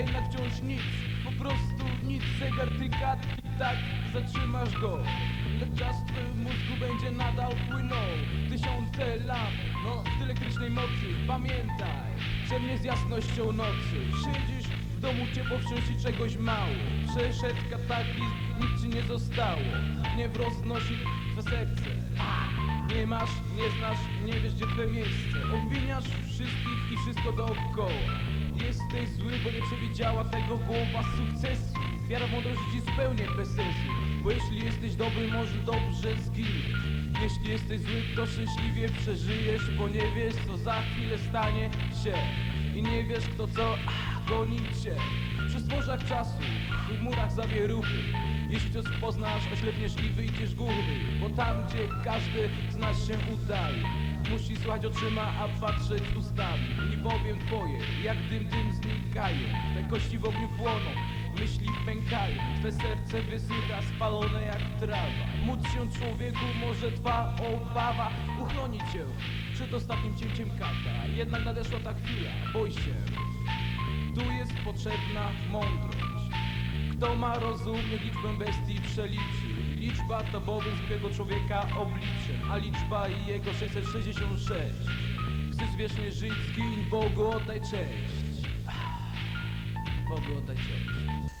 już nic. Po prostu nic, zegar tyka i tak zatrzymasz go. Lecz czas w mózgu będzie nadal płynął. Tysiące lat, no w elektrycznej mocy. Pamiętaj, że nie z jasnością nocy. Siedzisz w domu ciepło wciąż i czegoś mało. Przeszedł kataklizm, nic ci nie zostało. Nie roznosi twe serce nie masz, nie znasz, nie wiesz gdzie twoje miejsce. Obwiniasz wszystkich i wszystko dookoła. Jesteś zły, bo nie przewidziała tego głowa sukcesu. Wiara w mądrość ci zupełnie bez sensu Bo jeśli jesteś dobry, może dobrze zginiesz Jeśli jesteś zły, to szczęśliwie przeżyjesz Bo nie wiesz co za chwilę stanie się I nie wiesz kto co ach, goni cię Przy stworzach czasu, w murach zawieruchy jeśli coś poznasz, oślepniesz i wyjdziesz góry Bo tam, gdzie każdy z nas się udaje Musi słuchać oczyma, a patrzeć ustami. I bowiem twoje, jak dym dym znikają Te kości w ogniu płoną, myśli pękają Twe serce wysycha, spalone jak trawa. Móc się człowieku, może twa obawa Uchroni cię przed ostatnim cięciem kata. Jednak nadeszła ta chwila, bój się. Tu jest potrzebna mądrość. Kto ma rozum, liczbę bestii przeliczy. Liczba to bowiem zwykłego człowieka obliczem A liczba jego 666 Chcesz wiecznie żyć, zgiń Bogu oddaj cześć Bogu oddać cześć.